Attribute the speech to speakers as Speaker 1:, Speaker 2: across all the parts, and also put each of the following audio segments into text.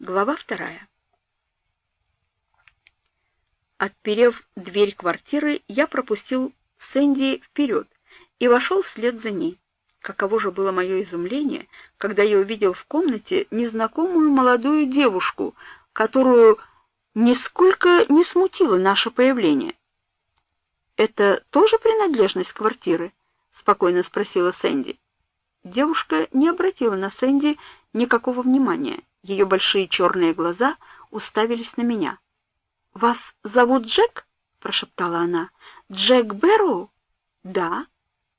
Speaker 1: Глава вторая. Отперев дверь квартиры, я пропустил Сэнди вперед и вошел вслед за ней. Каково же было мое изумление, когда я увидел в комнате незнакомую молодую девушку, которую нисколько не смутило наше появление. Это тоже принадлежность квартиры? спокойно спросила Сэнди. Девушка не обратила на Сэнди никакого внимания. Ее большие черные глаза уставились на меня. "Вас зовут Джек?" прошептала она. "Джек Бэрроу?" "Да.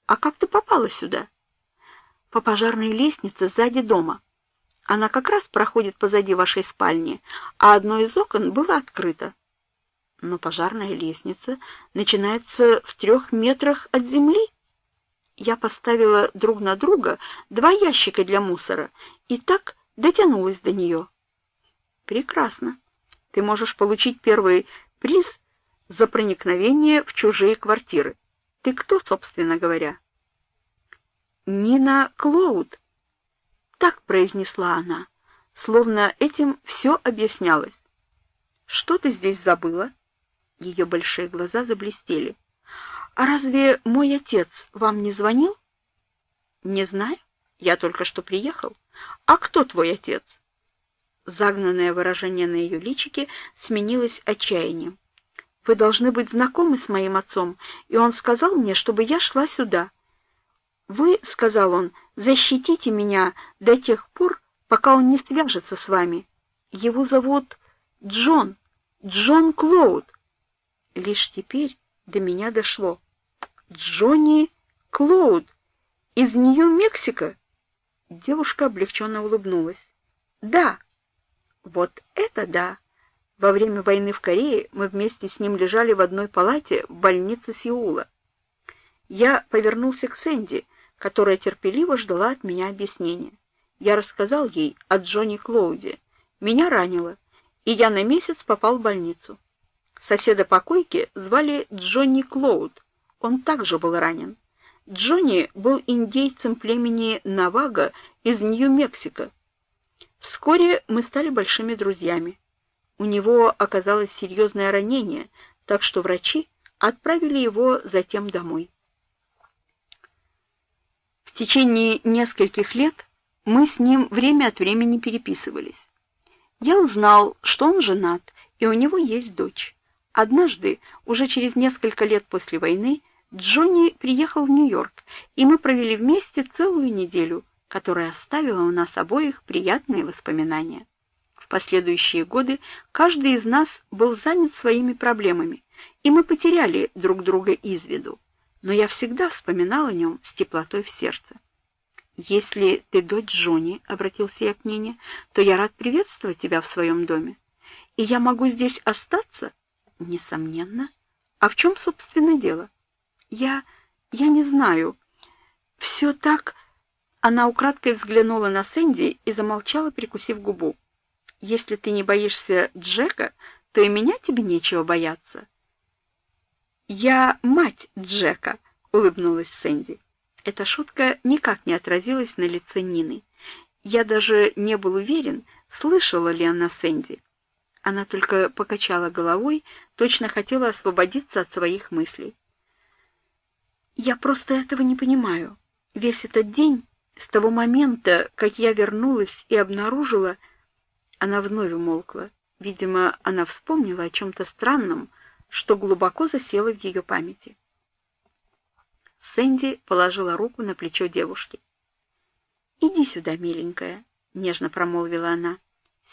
Speaker 1: А как ты попала сюда?" "По пожарной лестнице сзади дома. Она как раз проходит позади вашей спальни, а одно из окон было открыто." "Но пожарная лестница начинается в трех метрах от земли." Я поставила друг на друга два ящика для мусора и так дотянулась до нее. Прекрасно. Ты можешь получить первый приз за проникновение в чужие квартиры. Ты кто, собственно говоря? Нина Клоуд. Так произнесла она, словно этим все объяснялось. Что ты здесь забыла? Ее большие глаза заблестели. А разве мой отец вам не звонил? Не знаю. Я только что приехал. А кто твой отец? Загнанное выражение на ее личике сменилось отчаянием. Вы должны быть знакомы с моим отцом, и он сказал мне, чтобы я шла сюда. Вы, сказал он, защитите меня до тех пор, пока он не свяжется с вами. Его зовут Джон, Джон Клоуд. Лишь теперь до меня дошло. Джонни Клоуд из Нью-Мексико. Девушка облегченно улыбнулась. Да. Вот это да. Во время войны в Корее мы вместе с ним лежали в одной палате в больнице Сеула. Я повернулся к Сэнди, которая терпеливо ждала от меня объяснения. Я рассказал ей о Джонни Клоуде. Меня ранило, и я на месяц попал в больницу. Соседа по койке звали Джонни Клоуд. Он также был ранен. Джонни был индейцем племени Навага из Нью-Мексико. Вскоре мы стали большими друзьями. У него оказалось серьезное ранение, так что врачи отправили его затем домой. В течение нескольких лет мы с ним время от времени переписывались. Я узнал, что он женат, и у него есть дочь. Однажды, уже через несколько лет после войны, Джонни приехал в Нью-Йорк, и мы провели вместе целую неделю, которая оставила у нас обоих приятные воспоминания. В последующие годы каждый из нас был занят своими проблемами, и мы потеряли друг друга из виду. Но я всегда вспоминал о нем с теплотой в сердце. Если ты дочь Джонни, обратился я к Нине, то я рад приветствовать тебя в своем доме. И я могу здесь остаться? Несомненно. А в чем собственно дело? Я я не знаю. Все так Она украдкой взглянула на Сэнди и замолчала, прикусив губу. Если ты не боишься Джека, то и меня тебе нечего бояться. Я мать Джека, улыбнулась Сэнди. Эта шутка никак не отразилась на лице Нины. Я даже не был уверен, слышала ли она Сэнди. Она только покачала головой, точно хотела освободиться от своих мыслей. Я просто этого не понимаю. Весь этот день, с того момента, как я вернулась и обнаружила, она вновь умолкла. Видимо, она вспомнила о чем то странном, что глубоко засело в ее памяти. Сэнди положила руку на плечо девушки. "Иди сюда, миленькая", нежно промолвила она.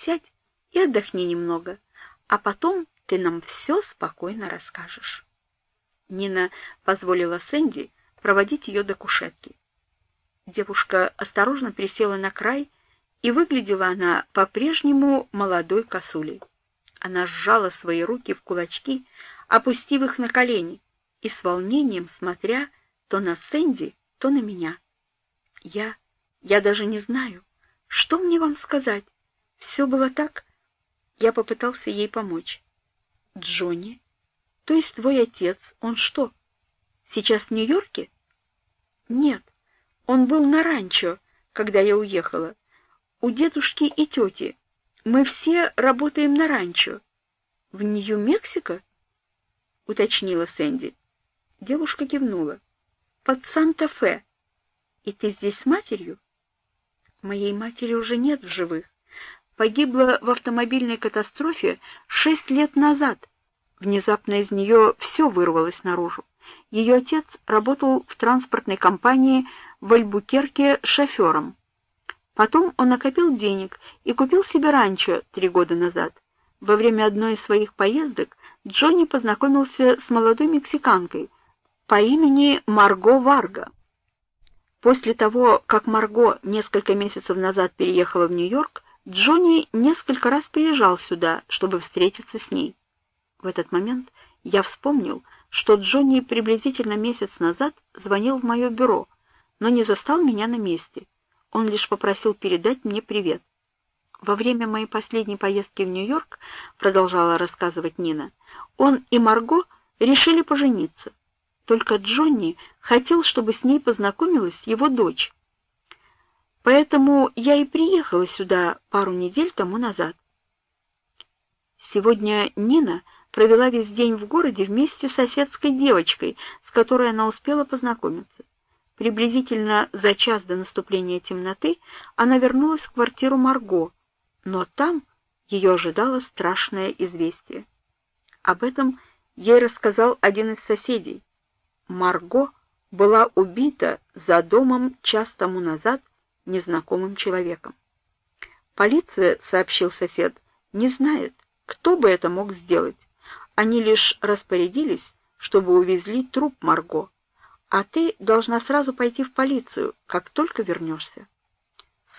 Speaker 1: "Сядь и отдохни немного, а потом ты нам все спокойно расскажешь". Нина позволила Сэнди проводить ее до кушетки. Девушка осторожно присела на край, и выглядела она по-прежнему молодой косулей. Она сжала свои руки в кулачки, опустив их на колени, и с волнением смотря то на Сэнди, то на меня. Я я даже не знаю, что мне вам сказать. Все было так. Я попытался ей помочь. Джонни то есть твой отец, он что, сейчас в Нью-Йорке? Нет. Он был на ранчо, когда я уехала, у дедушки и тети. Мы все работаем на ранчо. В Нью-Мексико? уточнила Сэнди. Девушка кивнула. Под Санта-Фе. И ты здесь с матерью? Моей матери уже нет в живых. Погибла в автомобильной катастрофе шесть лет назад. Внезапно из нее все вырвалось наружу. Ее отец работал в транспортной компании в Альбукерке шофером. Потом он накопил денег и купил себе ранчо три года назад. Во время одной из своих поездок Джонни познакомился с молодой мексиканкой по имени Марго Варга. После того, как Марго несколько месяцев назад переехала в Нью-Йорк, Джонни несколько раз приезжал сюда, чтобы встретиться с ней. В этот момент я вспомнил, что Джонни приблизительно месяц назад звонил в мое бюро, но не застал меня на месте. Он лишь попросил передать мне привет. Во время моей последней поездки в Нью-Йорк, продолжала рассказывать Нина, он и Марго решили пожениться. Только Джонни хотел, чтобы с ней познакомилась его дочь. Поэтому я и приехала сюда пару недель тому назад. Сегодня Нина провела весь день в городе вместе с соседской девочкой, с которой она успела познакомиться. Приблизительно за час до наступления темноты она вернулась в квартиру Марго, но там ее ожидало страшное известие. Об этом ей рассказал один из соседей. Марго была убита за домом час тому назад незнакомым человеком. Полиция, сообщил сосед, не знает, кто бы это мог сделать. Они лишь распорядились, чтобы увезли труп Марго. А ты должна сразу пойти в полицию, как только вернешься.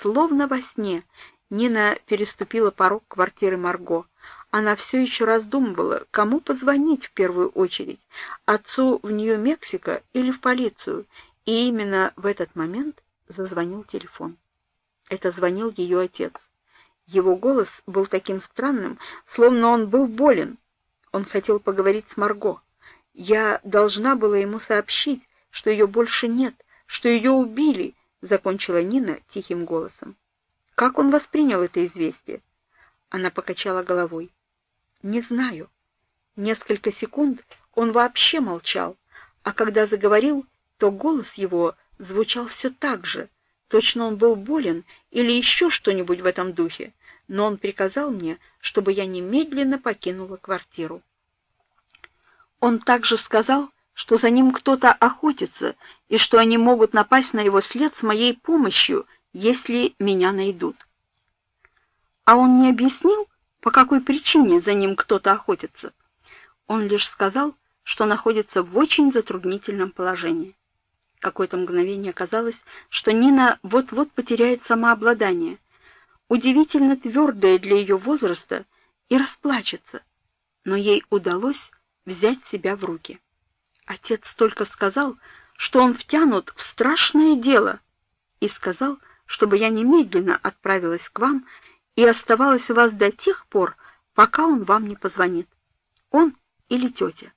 Speaker 1: Словно во сне Нина переступила порог квартиры Марго. Она все еще раздумывала, кому позвонить в первую очередь: отцу в Нью-Мексико или в полицию. И именно в этот момент зазвонил телефон. Это звонил ее отец. Его голос был таким странным, словно он был болен. Он хотел поговорить с Марго. Я должна была ему сообщить, что ее больше нет, что ее убили, закончила Нина тихим голосом. Как он воспринял это известие? Она покачала головой. Не знаю. Несколько секунд он вообще молчал, а когда заговорил, то голос его звучал все так же, точно он был болен или еще что-нибудь в этом духе но он приказал мне, чтобы я немедленно покинула квартиру. Он также сказал, что за ним кто-то охотится и что они могут напасть на его след с моей помощью, если меня найдут. А он не объяснил, по какой причине за ним кто-то охотится. Он лишь сказал, что находится в очень затруднительном положении. Какое-то мгновение казалось, что Нина вот-вот потеряет самообладание удивительно твердая для ее возраста, и расплачется. Но ей удалось взять себя в руки. Отец только сказал, что он втянут в страшное дело, и сказал, чтобы я немедленно отправилась к вам и оставалась у вас до тех пор, пока он вам не позвонит. Он или тетя.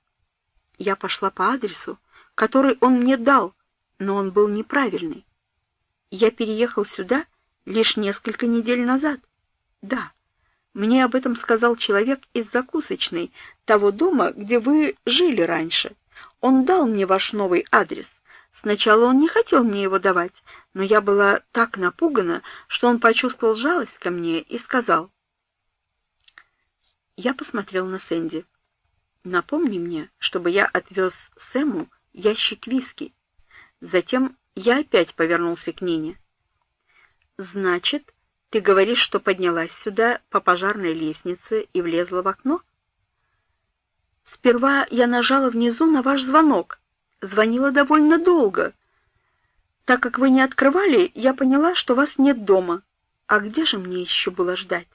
Speaker 1: Я пошла по адресу, который он мне дал, но он был неправильный. Я переехал сюда лишь несколько недель назад. Да. Мне об этом сказал человек из закусочной того дома, где вы жили раньше. Он дал мне ваш новый адрес. Сначала он не хотел мне его давать, но я была так напугана, что он почувствовал жалость ко мне и сказал: Я посмотрел на Сэнди. Напомни мне, чтобы я отвез Сэму ящик виски. Затем я опять повернулся к Нине. Значит, ты говоришь, что поднялась сюда по пожарной лестнице и влезла в окно? Сперва я нажала внизу на ваш звонок. Звонила довольно долго. Так как вы не открывали, я поняла, что вас нет дома. А где же мне еще было ждать?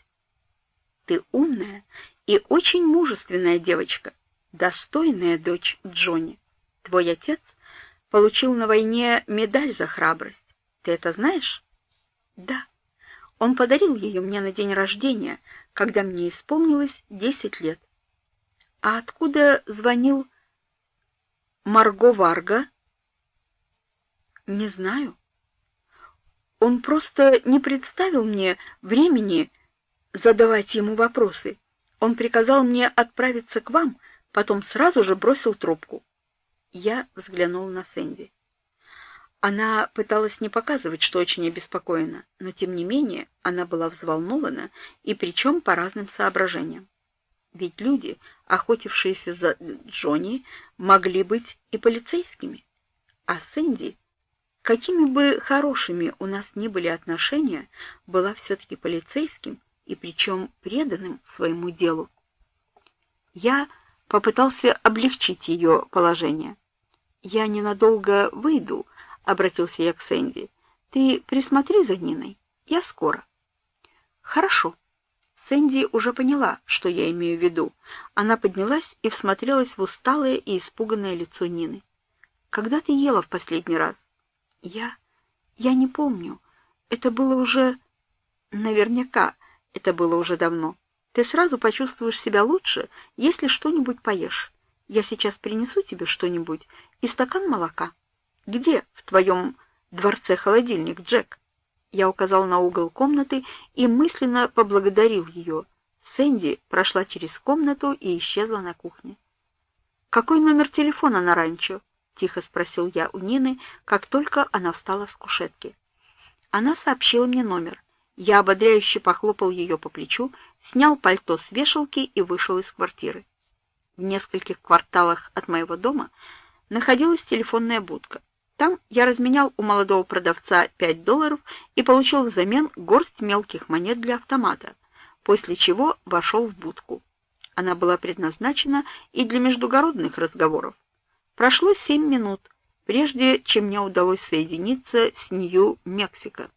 Speaker 1: Ты умная и очень мужественная девочка, достойная дочь Джонни. Твой отец получил на войне медаль за храбрость. Ты это знаешь? Да. Он подарил ее мне на день рождения, когда мне исполнилось десять лет. А откуда звонил Марго Варга? Не знаю. Он просто не представил мне времени задавать ему вопросы. Он приказал мне отправиться к вам, потом сразу же бросил трубку. Я взглянул на Сэнди. Она пыталась не показывать, что очень обеспокоена, но тем не менее она была взволнована, и причем по разным соображениям. Ведь люди, охотившиеся за Джонни, могли быть и полицейскими. А Сэнди, какими бы хорошими у нас ни были отношения, была все таки полицейским и причем преданным своему делу. Я попытался облегчить ее положение. Я ненадолго выйду, обратился я к Сэнди. Ты присмотри за Ниной. Я скоро. Хорошо. Сэнди уже поняла, что я имею в виду. Она поднялась и всмотрелась в усталое и испуганное лицо Нины. Когда ты ела в последний раз? Я я не помню. Это было уже наверняка, это было уже давно. Ты сразу почувствуешь себя лучше, если что-нибудь поешь. Я сейчас принесу тебе что-нибудь и стакан молока. Где в твоем дворце холодильник, Джек? Я указал на угол комнаты и мысленно поблагодарил ее. Сэнди прошла через комнату и исчезла на кухне. Какой номер телефона на ранчо? тихо спросил я у Нины, как только она встала с кушетки. Она сообщила мне номер. Я ободряюще похлопал ее по плечу, снял пальто с вешалки и вышел из квартиры. В нескольких кварталах от моего дома находилась телефонная будка. Там я разменял у молодого продавца 5 долларов и получил взамен горсть мелких монет для автомата, после чего вошел в будку. Она была предназначена и для междугородных разговоров. Прошло семь минут, прежде чем мне удалось соединиться с Нью-Мексико.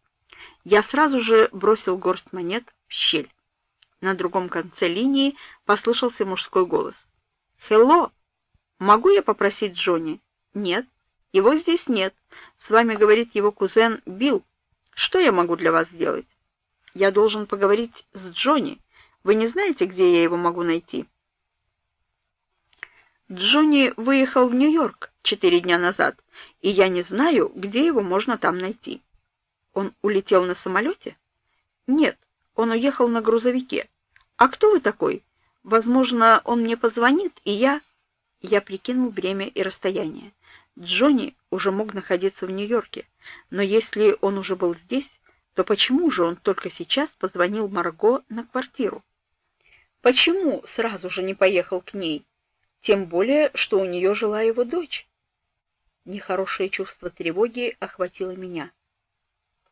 Speaker 1: Я сразу же бросил горсть монет в щель. На другом конце линии послышался мужской голос. "Хелло! Могу я попросить Джонни?" "Нет, его здесь нет. С вами говорит его кузен Билл. Что я могу для вас сделать? Я должен поговорить с Джонни. Вы не знаете, где я его могу найти? Джонни выехал в Нью-Йорк четыре дня назад, и я не знаю, где его можно там найти. Он улетел на самолете? Нет, он уехал на грузовике. А кто вы такой? Возможно, он мне позвонит, и я я прикинул время и расстояние. Джонни уже мог находиться в Нью-Йорке, но если он уже был здесь, то почему же он только сейчас позвонил Марго на квартиру? Почему сразу же не поехал к ней? Тем более, что у нее жила его дочь. Нехорошее чувство тревоги охватило меня.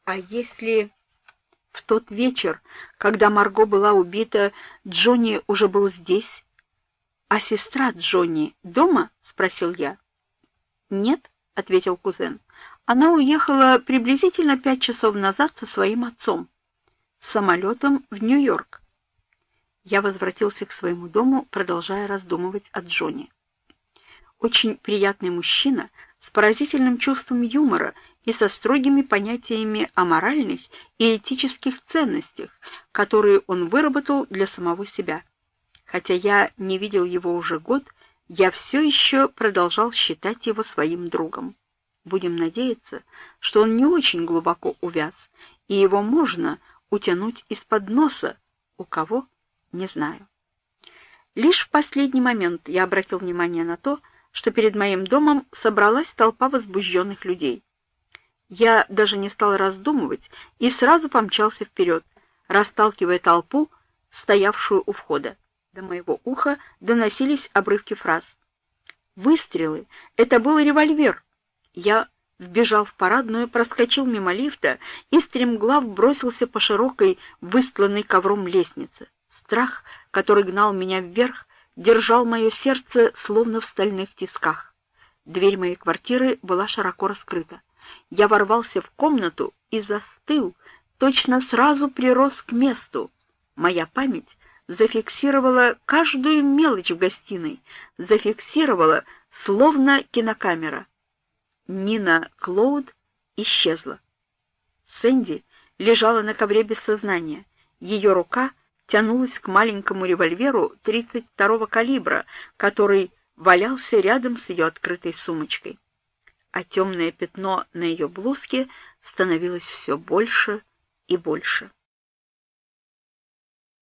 Speaker 1: А если в тот вечер, когда Марго была убита, Джонни уже был здесь, а сестра Джонни дома? спросил я. Нет, ответил кузен. Она уехала приблизительно пять часов назад со своим отцом самолетом в Нью-Йорк. Я возвратился к своему дому, продолжая раздумывать о Джонни. Очень приятный мужчина с поразительным чувством юмора и со строгими понятиями о моральных и этических ценностях, которые он выработал для самого себя. Хотя я не видел его уже год, я все еще продолжал считать его своим другом. Будем надеяться, что он не очень глубоко увяз, и его можно утянуть из-под носа, у кого не знаю. Лишь в последний момент я обратил внимание на то, что перед моим домом собралась толпа возбужденных людей. Я даже не стал раздумывать и сразу помчался вперед, расталкивая толпу, стоявшую у входа. До моего уха доносились обрывки фраз. Выстрелы это был револьвер. Я вбежал в парадную, проскочил мимо лифта и стремглав бросился по широкой, выстланной ковром лестнице. Страх, который гнал меня вверх, держал мое сердце словно в стальных тисках. Дверь моей квартиры была широко раскрыта. Я ворвался в комнату и застыл, точно сразу прирос к месту. Моя память зафиксировала каждую мелочь в гостиной, зафиксировала словно кинокамера. Нина Клоуд исчезла. Сэнди лежала на ковре без сознания. Ее рука тянулась к маленькому револьверу 32-го калибра, который валялся рядом с ее открытой сумочкой. А темное пятно на ее блузке становилось все больше и больше.